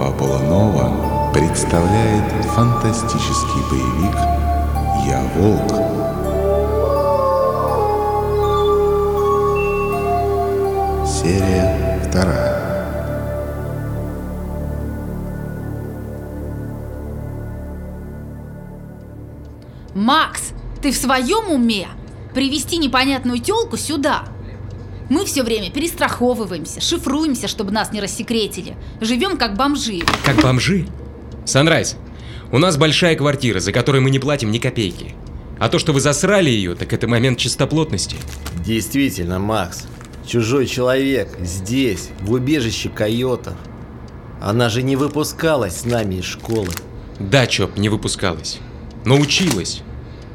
Фабула Нова представляет фантастический боевик «Я волк». Серия вторая. Макс, ты в своем уме? Привести непонятную телку сюда? Мы все время перестраховываемся, шифруемся, чтобы нас не рассекретили. Живем как бомжи. Как бомжи? Санрайз, у нас большая квартира, за которой мы не платим ни копейки. А то, что вы засрали ее, так это момент чистоплотности. Действительно, Макс. Чужой человек здесь, в убежище койотов. Она же не выпускалась с нами из школы. Да, Чоп, не выпускалась. Но училась.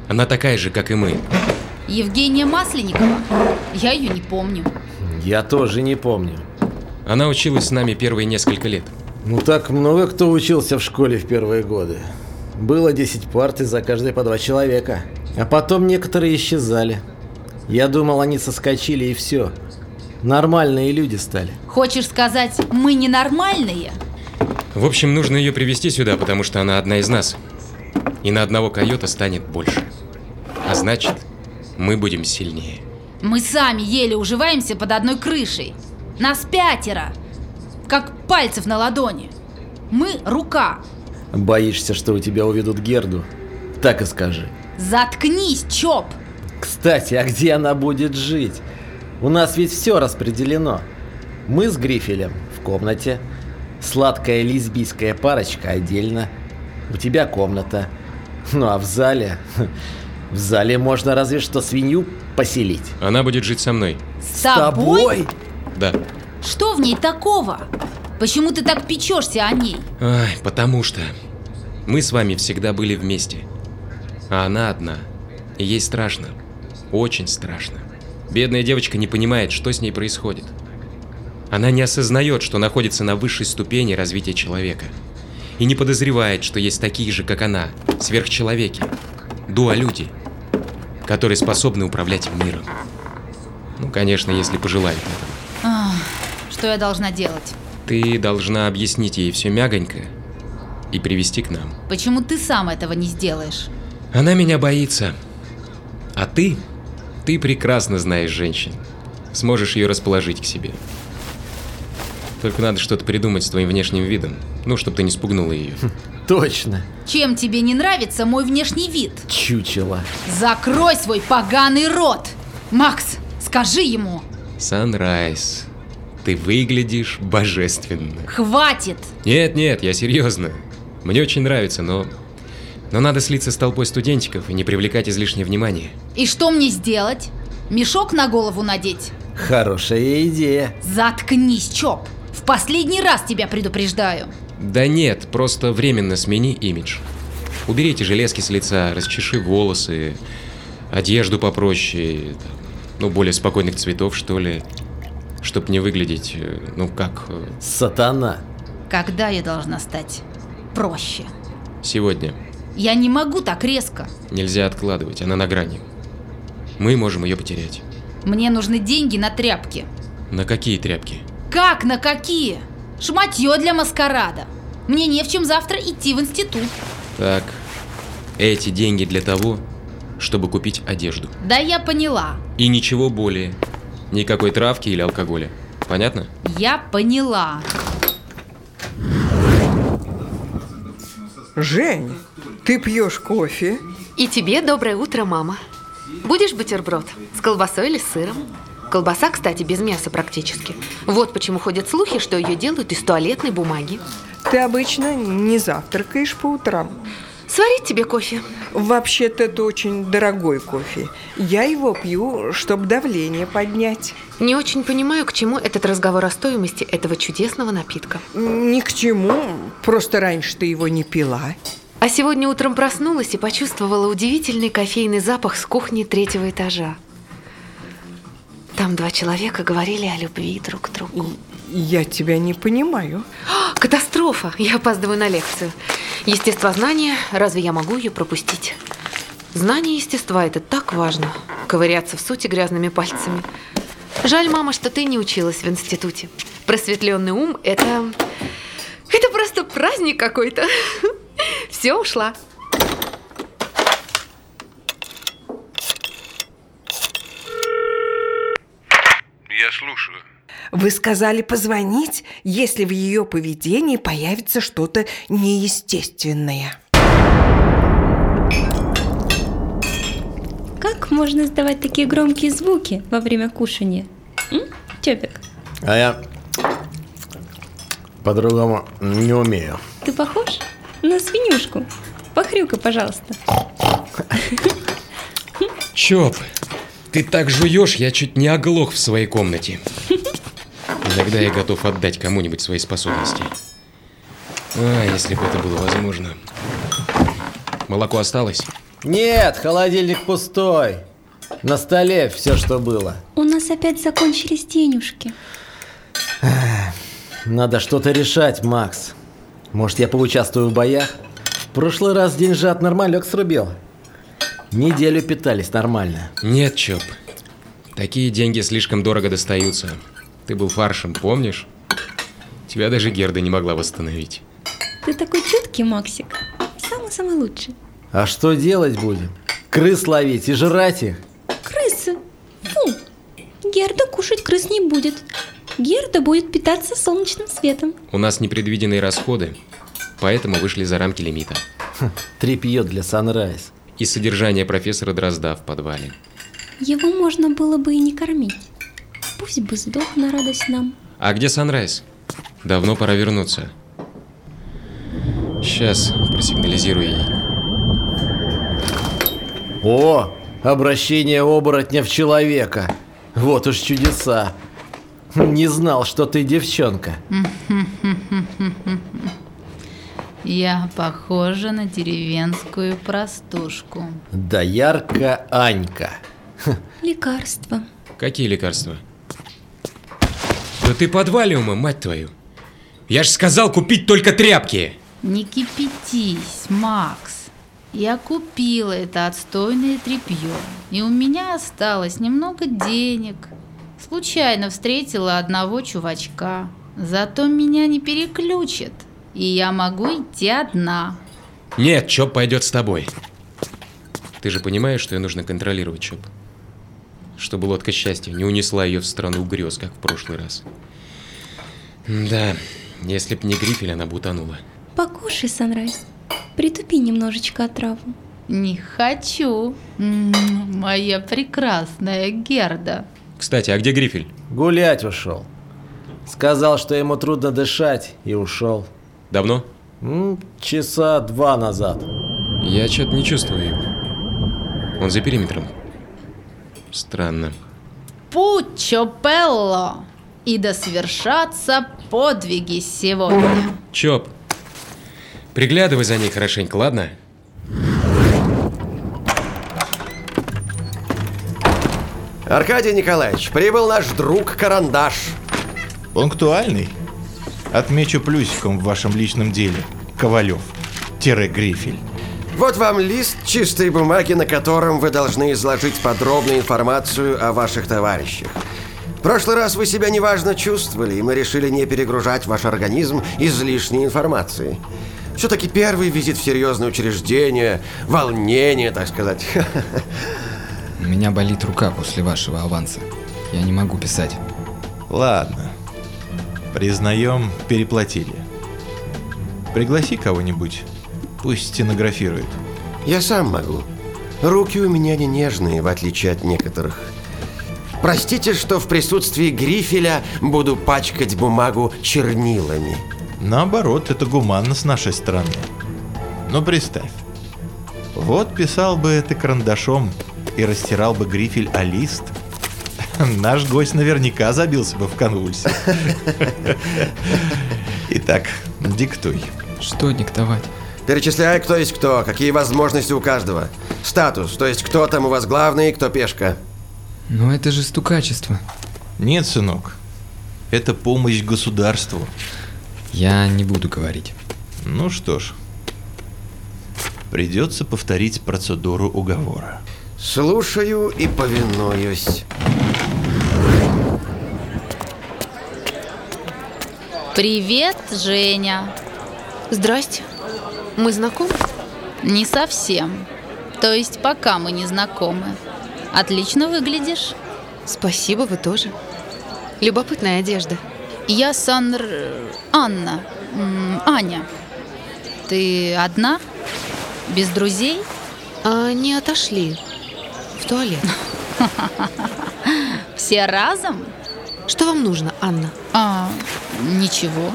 Она такая же, как и мы. Евгения Масленникова? Я ее не помню. Я тоже не помню. Она училась с нами первые несколько лет. Ну так много кто учился в школе в первые годы. Было 10 парт и за каждой по два человека. А потом некоторые исчезали. Я думал, они соскочили и все. Нормальные люди стали. Хочешь сказать, мы ненормальные? В общем, нужно ее привести сюда, потому что она одна из нас. И на одного койота станет больше. А значит, мы будем сильнее. Мы сами еле уживаемся под одной крышей. Нас пятеро. Как пальцев на ладони. Мы рука. Боишься, что у тебя уведут Герду? Так и скажи. Заткнись, Чоп! Кстати, а где она будет жить? У нас ведь все распределено. Мы с Грифелем в комнате. Сладкая лесбийская парочка отдельно. У тебя комната. Ну а в зале... В зале можно разве что свинью поселить. Она будет жить со мной. С тобой? Да. Что в ней такого? Почему ты так печешься о ней? Ай, потому что мы с вами всегда были вместе. А она одна. И ей страшно. Очень страшно. Бедная девочка не понимает, что с ней происходит. Она не осознает, что находится на высшей ступени развития человека. И не подозревает, что есть такие же, как она, сверхчеловеки, дуалюди, которые способны управлять миром. Ну, конечно, если пожелают этого. Что я должна делать? Ты должна объяснить ей все мягонько и привести к нам. Почему ты сам этого не сделаешь? Она меня боится. А ты? Ты прекрасно знаешь женщин. Сможешь ее расположить к себе. Только надо что-то придумать с твоим внешним видом. Ну, чтобы ты не спугнула ее. Точно. Чем тебе не нравится мой внешний вид? Чучело. Закрой свой поганый рот! Макс, скажи ему! Санрайз, ты выглядишь божественно. Хватит! Нет, нет, я серьезно. Мне очень нравится, но... Но надо слиться с толпой студентиков и не привлекать излишнее внимание. И что мне сделать? Мешок на голову надеть? Хорошая идея. Заткнись, Чоп! В последний раз тебя предупреждаю. Да нет, просто временно смени имидж. Убери эти железки с лица, расчеши волосы, одежду попроще, ну, более спокойных цветов, что ли. Чтоб не выглядеть, э, ну, как э, Сатана. Когда я должна стать проще? сегодня. Я не могу так резко. Нельзя откладывать, она на грани. Мы можем ее потерять. Мне нужны деньги на тряпки. На какие тряпки? Как на какие? Шматье для маскарада. Мне не в чем завтра идти в институт. Так, эти деньги для того, чтобы купить одежду. Да я поняла. И ничего более. Никакой травки или алкоголя. Понятно? Я поняла. Жень, ты пьешь кофе? И тебе доброе утро, мама. Будешь бутерброд с колбасой или с сыром? Колбаса, кстати, без мяса практически. Вот почему ходят слухи, что ее делают из туалетной бумаги. Ты обычно не завтракаешь по утрам. Сварить тебе кофе? Вообще-то это очень дорогой кофе. Я его пью, чтобы давление поднять. Не очень понимаю, к чему этот разговор о стоимости этого чудесного напитка. Ни к чему, просто раньше ты его не пила. А сегодня утром проснулась и почувствовала удивительный кофейный запах с кухни третьего этажа. Там два человека говорили о любви друг к другу. Я тебя не понимаю. А, Катастрофа! Я опаздываю на лекцию. Естествознание, разве я могу ее пропустить? Знание естества – это так важно. Ковыряться в сути грязными пальцами. Жаль, мама, что ты не училась в институте. Просветленный ум – это... Это просто Праздник какой-то. Все, ушла. Я слушаю. Вы сказали позвонить, если в ее поведении появится что-то неестественное. Как можно издавать такие громкие звуки во время кушания? М? Чопик, А я по-другому не умею. ты похож на свинюшку? Похрюкай, пожалуйста. Чоп, ты так жуешь, я чуть не оглох в своей комнате. Иногда я готов отдать кому-нибудь свои способности. А, если бы это было возможно. Молоко осталось? Нет, холодильник пустой. На столе все, что было. У нас опять закончились денежки. Надо что-то решать, Макс. Может, я поучаствую в боях? В прошлый раз деньжат нормалек срубил. Неделю питались нормально. Нет, Чоп. Такие деньги слишком дорого достаются. Ты был фаршем, помнишь? Тебя даже Герда не могла восстановить. Ты такой чуткий, Максик. Самый-самый лучший. А что делать будем? Крыс ловить и жрать их? Крысы. Фу. Герда кушать крыс не будет. Герда будет питаться солнечным светом. У нас непредвиденные расходы, поэтому вышли за рамки лимита. Трепье для Санрайз. И содержание профессора Дрозда в подвале. Его можно было бы и не кормить. Пусть бы сдох на радость нам. А где Санрайз? Давно пора вернуться. Сейчас просигнализирую ей. О, обращение оборотня в человека. Вот уж чудеса. Не знал, что ты девчонка. Я похожа на деревенскую простушку. Да ярко Анька. Лекарство. Какие лекарства? Да ты подвалиума, мать твою. Я ж сказал купить только тряпки. Не кипятись, Макс. Я купила это отстойное тряпье, и у меня осталось немного денег. Случайно встретила одного чувачка. Зато меня не переключат, и я могу идти одна. Нет, Чоп пойдет с тобой. Ты же понимаешь, что ее нужно контролировать, Чоп? Чтобы лодка счастья не унесла ее в страну грез, как в прошлый раз. Да, если б не грифель, она бы утонула. Покушай, Санрайз. Притупи немножечко отраву. Не хочу. М, Моя прекрасная Герда. Кстати, а где грифель? Гулять ушел. Сказал, что ему трудно дышать, и ушел. Давно? Часа два назад. Я что-то не чувствую его. Он за периметром. Странно. Пуччо Пелло! И да свершатся подвиги сегодня. Чоп, приглядывай за ней хорошенько, ладно? Аркадий Николаевич, прибыл наш друг Карандаш. Пунктуальный. Отмечу плюсиком в вашем личном деле. Ковалев. Тире Грифель. Вот вам лист чистой бумаги, на котором вы должны изложить подробную информацию о ваших товарищах. В прошлый раз вы себя неважно чувствовали, и мы решили не перегружать ваш организм излишней информацией. Все-таки первый визит в серьезное учреждение, волнение, так сказать. У меня болит рука после вашего аванса. Я не могу писать. Ладно. Признаем, переплатили. Пригласи кого-нибудь. Пусть стенографирует. Я сам могу. Руки у меня не нежные, в отличие от некоторых. Простите, что в присутствии грифеля буду пачкать бумагу чернилами. Наоборот, это гуманно с нашей стороны. Но представь. Вот писал бы это карандашом и растирал бы грифель о лист. Наш гость наверняка забился бы в конвульсии. Итак, диктуй. Что диктовать? Перечисляй, кто есть кто, какие возможности у каждого. Статус, то есть кто там у вас главный, кто пешка. Но это же стукачество. Нет, сынок. Это помощь государству. Я не буду говорить. Ну что ж. Придется повторить процедуру уговора. Слушаю и повинуюсь. Привет, Женя. Здрасте. Мы знакомы? Не совсем. То есть пока мы не знакомы. Отлично выглядишь. Спасибо, вы тоже. Любопытная одежда. Я Санр... Анна. М, Аня. Ты одна? Без друзей? А не отошли в туалет. Все разом? Что вам нужно, Анна? А, ничего.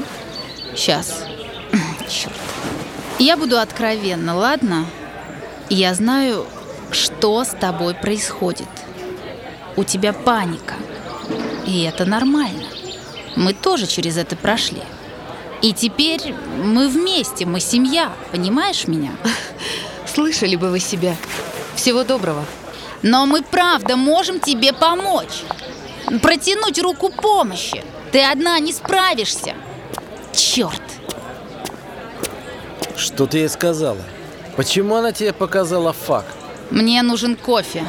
Сейчас. Черт. Я буду откровенна, ладно? Я знаю, что с тобой происходит. У тебя паника. И это нормально. Мы тоже через это прошли. И теперь мы вместе, мы семья, понимаешь меня? Слышали бы вы себя. Всего доброго. Но мы правда можем тебе помочь. Протянуть руку помощи. Ты одна не справишься. Черт. Что ты ей сказала? Почему она тебе показала факт? Мне нужен кофе.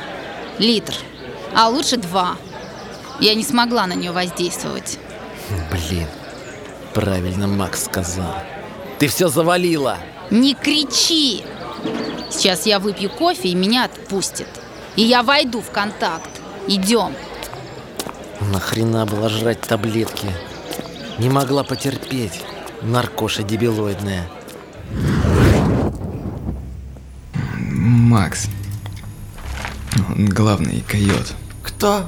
Литр. А лучше два. Я не смогла на нее воздействовать. Блин, правильно Макс сказал. Ты все завалила. Не кричи! Сейчас я выпью кофе и меня отпустит. И я войду в контакт. Идем. Нахрена было жрать таблетки? Не могла потерпеть. Наркоша дебилоидная. Макс. Он главный койот. Кто?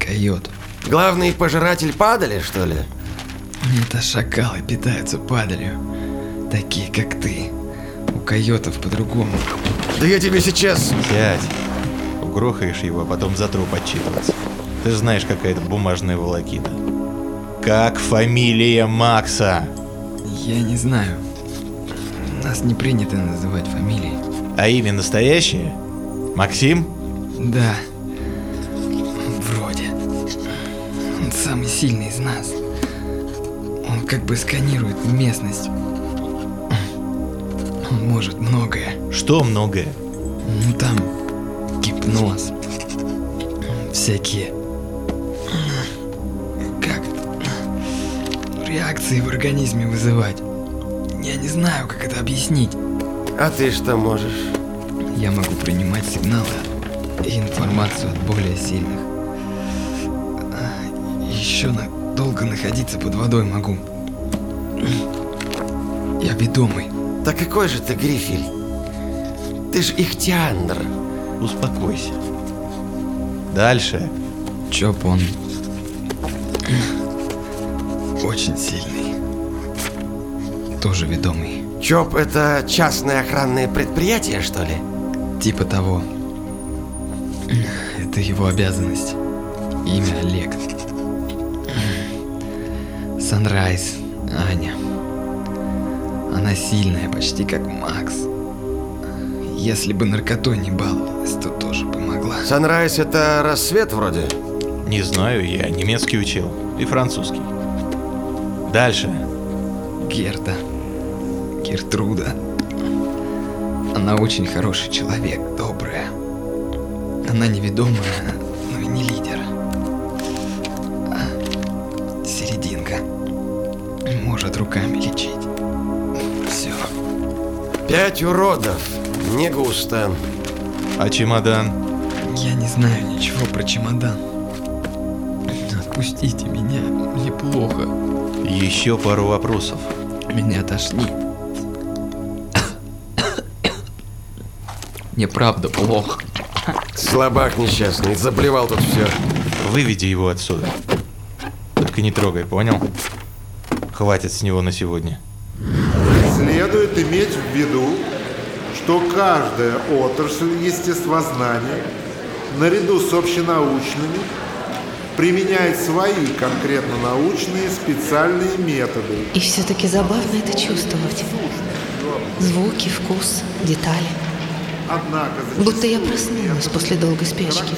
Койот. Главный пожиратель падали, что ли? Это шакалы питаются падалью. Такие, как ты. У койотов по-другому. Да я тебе сейчас... Сядь. Угрохаешь его, а потом за труп отчитываться. Ты знаешь, какая это бумажная волокита. Как фамилия Макса? Я не знаю. Нас не принято называть фамилии. А имя настоящее? Максим? Да. Вроде. Он самый сильный из нас. Он как бы сканирует местность. Он может многое. Что многое? Ну там гипноз. Всякие. Реакции в организме вызывать. Я не знаю, как это объяснить. А ты что можешь? Я могу принимать сигналы и информацию от более сильных. Еще на... долго находиться под водой могу. Я ведомый. Да какой же ты грифель? Ты ж ихтиандр. Успокойся. Дальше. Чоп он очень сильный. Тоже ведомый. ЧОП — это частное охранное предприятие, что ли? Типа того. Это его обязанность. Имя Олег. Санрайз. Аня. Она сильная, почти как Макс. Если бы наркотой не баловалась, то тоже помогла. Санрайз — это рассвет вроде? Не знаю, я немецкий учил. И французский. Дальше. Герда. Гертруда. Она очень хороший человек, добрая. Она неведомая, но и не лидер. А серединка. Может руками лечить. Все. Пять уродов. Не густо. А чемодан? Я не знаю ничего про чемодан. Отпустите меня, мне плохо. Еще пару вопросов. Меня тошнит. Мне правда плохо. Слабак несчастный, заплевал тут все. Выведи его отсюда. Только не трогай, понял? Хватит с него на сегодня. Следует иметь в виду, что каждая отрасль естествознания, наряду с общенаучными, применяет свои конкретно научные специальные методы. И все-таки забавно это чувствовать. Звуки, вкус, детали. Однако Будто я проснулась после долгой спячки.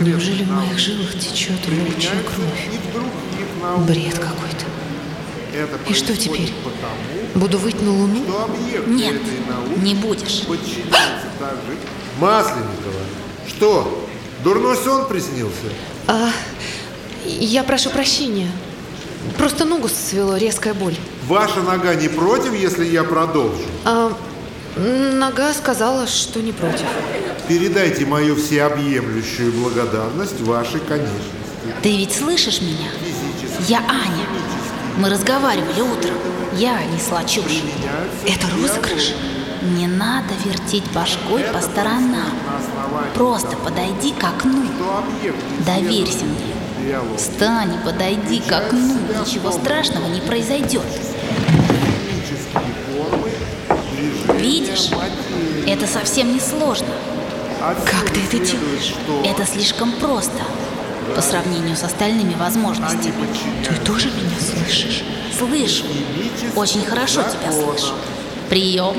Неужели в моих жилах течет волчья кровь? Бред какой-то. Это И что теперь? Потому, Буду выть на луну? Нет, этой науки не будешь. Масленникова, что, дурной сон приснился? А, я прошу прощения. Просто ногу свело, резкая боль. Ваша нога не против, если я продолжу? А нога сказала, что не против. Передайте мою всеобъемлющую благодарность вашей конечности. Ты ведь слышишь меня? Я Аня. Мы разговаривали утром. Я несла чушь. Это розыгрыш? Не надо вертеть башкой по сторонам. Просто подойди к окну. Доверься мне. Встань и подойди к окну. Ничего страшного не произойдет. Видишь? Это совсем не сложно. Как ты это делаешь? Это слишком просто по сравнению с остальными возможностями. Ты тоже меня слышишь? Слышу. Очень хорошо тебя слышу. Прием.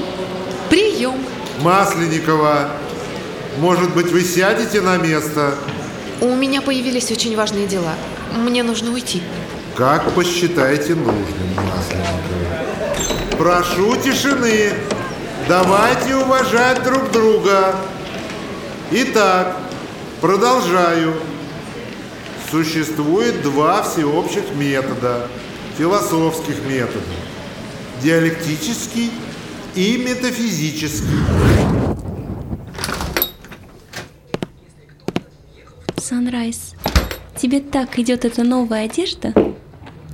Прием. Масленникова, может быть, вы сядете на место? У меня появились очень важные дела. Мне нужно уйти. Как посчитаете нужным, Масленникова. Прошу тишины. Давайте уважать друг друга. Итак, продолжаю. Существует два всеобщих метода, философских методов. Диалектический и метафизический. Санрайз, тебе так идет эта новая одежда?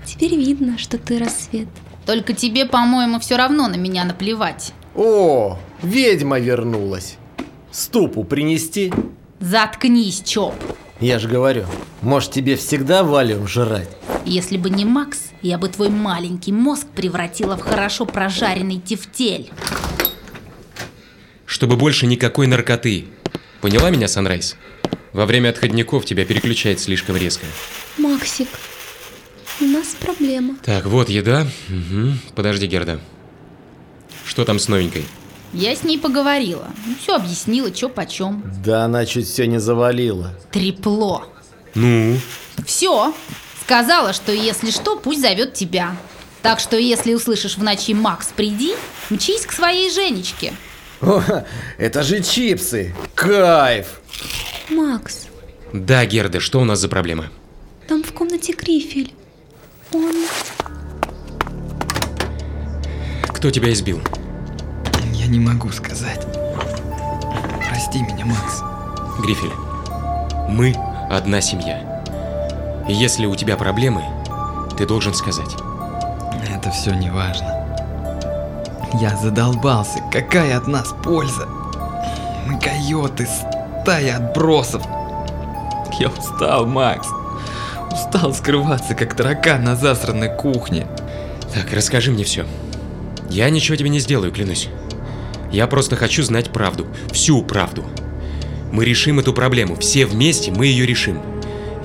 Теперь видно, что ты рассвет. Только тебе, по-моему, все равно на меня наплевать. О, ведьма вернулась. Ступу принести? Заткнись, Чоп. Я же говорю, может тебе всегда валиум жрать? Если бы не Макс, я бы твой маленький мозг превратила в хорошо прожаренный тефтель. Чтобы больше никакой наркоты. Поняла меня, Санрайз? Во время отходников тебя переключает слишком резко. Максик, у нас проблема. Так, вот еда. Угу. Подожди, Герда. Что там с новенькой? Я с ней поговорила. Ну, все объяснила, что почем. Да она чуть все не завалила. Трепло. Ну? Все. Сказала, что если что, пусть зовет тебя. Так что если услышишь в ночи «Макс, приди», мчись к своей Женечке. О, это же чипсы! Кайф! Макс, Да, Герда, что у нас за проблема? там в комнате Грифель. Он... Кто тебя избил? Я не могу сказать. Прости меня, Макс. Грифель, мы одна семья. И если у тебя проблемы, ты должен сказать. Это все не важно. Я задолбался. Какая от нас польза? Мы койоты, стая отбросов. Я устал, Макс. Устал скрываться, как таракан на засранной кухне. Так, расскажи мне все. Я ничего тебе не сделаю, клянусь. Я просто хочу знать правду. Всю правду. Мы решим эту проблему. Все вместе мы ее решим.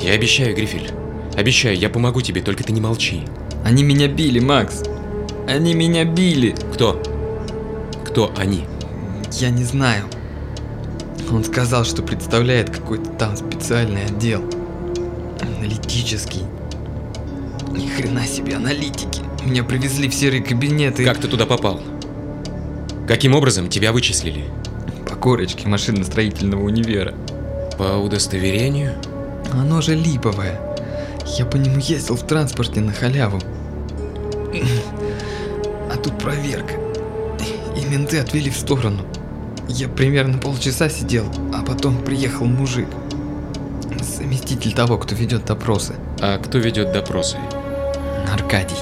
Я обещаю, Грифель. Обещаю, я помогу тебе, только ты не молчи. Они меня били, Макс. Они меня били. Кто? Кто они? Я не знаю. Он сказал, что представляет какой-то там специальный отдел. Аналитический. Ни хрена себе аналитики. Меня привезли в серый кабинет и... Как ты туда попал? Каким образом тебя вычислили? По корочке машиностроительного универа. По удостоверению? Оно же липовое. Я по нему ездил в транспорте на халяву. А тут проверка. И менты отвели в сторону. Я примерно полчаса сидел, а потом приехал мужик. Заместитель того, кто ведет допросы. А кто ведет допросы? Аркадий.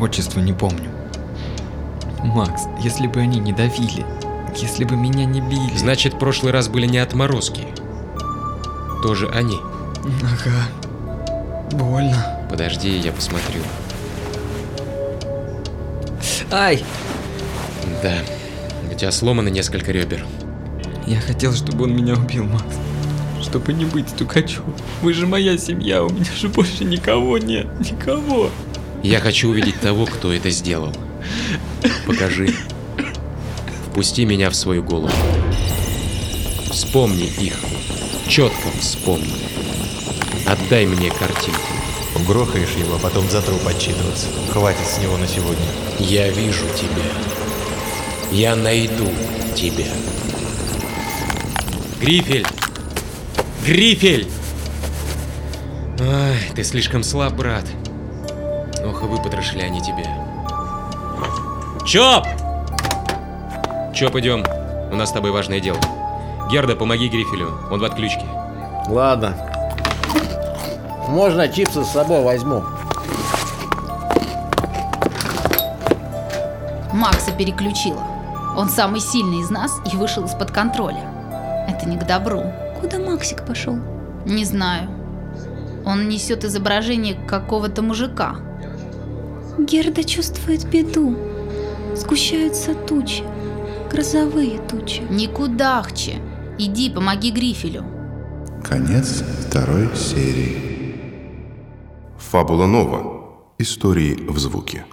Отчество не помню. Макс, если бы они не давили, если бы меня не били... Значит, прошлый раз были не отморозки. Тоже они. Ага. Больно. Подожди, я посмотрю. Ай! Да, тебя сломано несколько ребер. Я хотел, чтобы он меня убил, Макс. Чтобы не быть стукачом. Вы же моя семья, у меня же больше никого нет. Никого. Я хочу увидеть того, кто это сделал. Покажи. Впусти меня в свою голову. Вспомни их. Четко вспомни. Отдай мне картинку. Угрохаешь его, а потом за труп отчитываться. Хватит с него на сегодня. Я вижу тебя. Я найду тебя. Грифель! Грифель! Ай, ты слишком слаб, брат. Ох, и выпотрошили они тебе. Чоп! Чоп, идем. У нас с тобой важное дело. Герда, помоги Грифелю, он в отключке. Ладно. Можно чипсы с собой возьму. Макса переключила. Он самый сильный из нас и вышел из-под контроля. Это не к добру. Куда Максик пошел? Не знаю. Он несет изображение какого-то мужика. Герда чувствует беду. Сгущаются тучи. Грозовые тучи. Никудахче. Иди, помоги Грифелю. Конец второй серии. Фабула Нова. Истории в звуке.